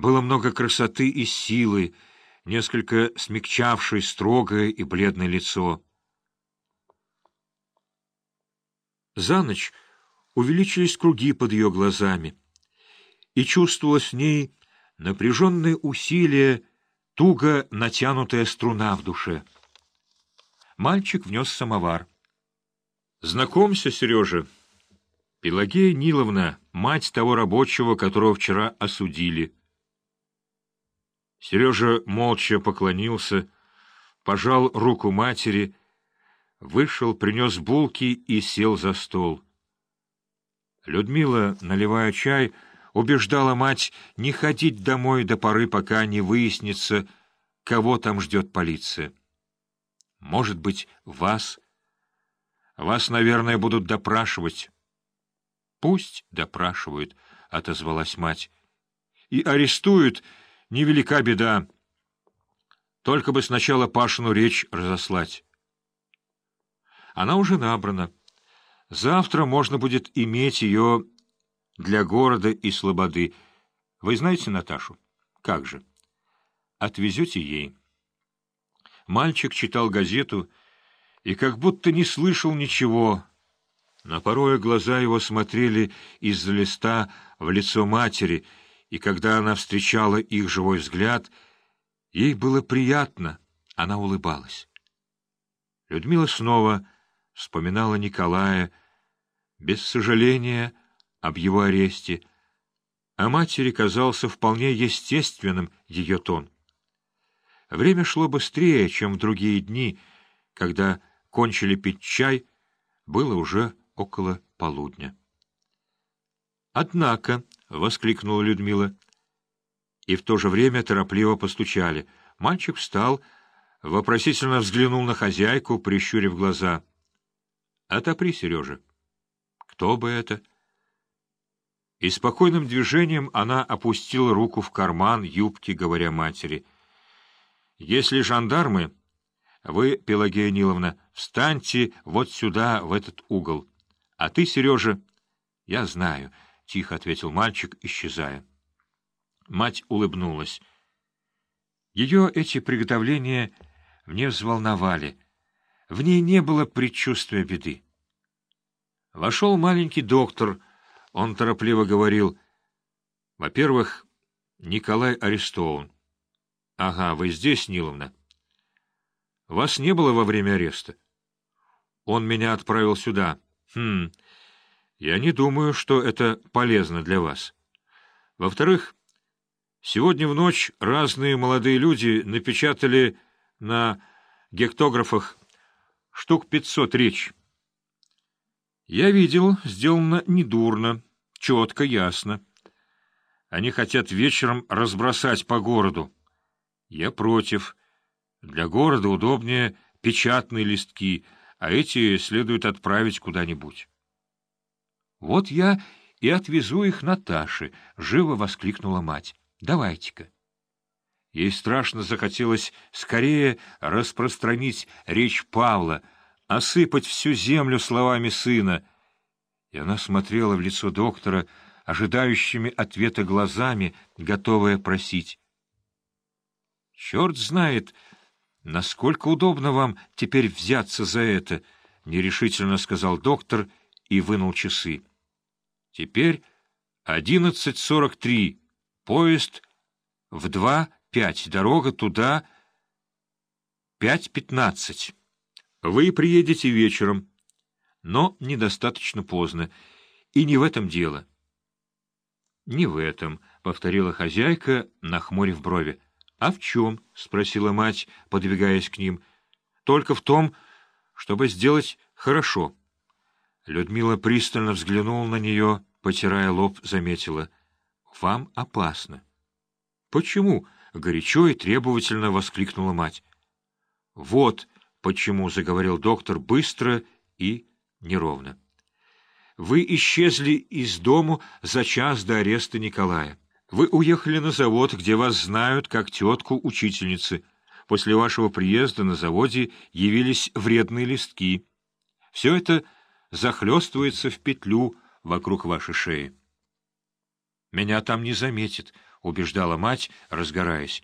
Было много красоты и силы, несколько смягчавшей строгое и бледное лицо. За ночь увеличились круги под ее глазами, и чувствовалось в ней напряженное усилие, туго натянутая струна в душе. Мальчик внес самовар. — Знакомься, Сережа. Пелагея Ниловна, мать того рабочего, которого вчера осудили. Сережа молча поклонился, пожал руку матери, вышел, принес булки и сел за стол. Людмила, наливая чай, убеждала мать не ходить домой до поры, пока не выяснится, кого там ждет полиция. Может быть, вас. Вас, наверное, будут допрашивать. Пусть допрашивают, — отозвалась мать. И арестуют, невелика беда. Только бы сначала Пашину речь разослать. Она уже набрана. Завтра можно будет иметь ее для города и слободы. Вы знаете Наташу? Как же? Отвезете ей. Мальчик читал газету и как будто не слышал ничего. Но порой глаза его смотрели из-за листа в лицо матери, и когда она встречала их живой взгляд, ей было приятно, она улыбалась. Людмила снова вспоминала Николая, без сожаления об его аресте, а матери казался вполне естественным ее тон. Время шло быстрее, чем в другие дни, когда кончили пить чай, было уже около полудня. «Однако», — воскликнула Людмила, и в то же время торопливо постучали. Мальчик встал, вопросительно взглянул на хозяйку, прищурив глаза. «Отопри, Сережа». «Кто бы это?» И спокойным движением она опустила руку в карман юбки, говоря матери. «Если жандармы, вы, Пелагея Ниловна, встаньте вот сюда, в этот угол. А ты, Сережа...» «Я знаю», — тихо ответил мальчик, исчезая. Мать улыбнулась. Ее эти приготовления мне взволновали. В ней не было предчувствия беды. Вошел маленький доктор — он торопливо говорил, «Во-первых, Николай арестован». «Ага, вы здесь, Ниловна?» «Вас не было во время ареста?» «Он меня отправил сюда». «Хм, я не думаю, что это полезно для вас. Во-вторых, сегодня в ночь разные молодые люди напечатали на гектографах штук пятьсот речь. Я видел, сделано недурно, четко, ясно. Они хотят вечером разбросать по городу. Я против. Для города удобнее печатные листки, а эти следует отправить куда-нибудь. Вот я и отвезу их Наташе, — живо воскликнула мать. Давайте-ка. Ей страшно захотелось скорее распространить речь Павла — осыпать всю землю словами сына. И она смотрела в лицо доктора, ожидающими ответа глазами, готовая просить. «Черт знает, насколько удобно вам теперь взяться за это», — нерешительно сказал доктор и вынул часы. «Теперь одиннадцать сорок три, поезд в два пять, дорога туда пять пятнадцать». Вы приедете вечером, но недостаточно поздно, и не в этом дело. — Не в этом, — повторила хозяйка, нахмурив брови. — А в чем? — спросила мать, подвигаясь к ним. — Только в том, чтобы сделать хорошо. Людмила пристально взглянула на нее, потирая лоб, заметила. — Вам опасно. — Почему? — горячо и требовательно воскликнула мать. — Вот, — почему заговорил доктор быстро и неровно. Вы исчезли из дому за час до ареста Николая. Вы уехали на завод, где вас знают как тетку-учительницы. После вашего приезда на заводе явились вредные листки. Все это захлестывается в петлю вокруг вашей шеи. «Меня там не заметит», — убеждала мать, разгораясь.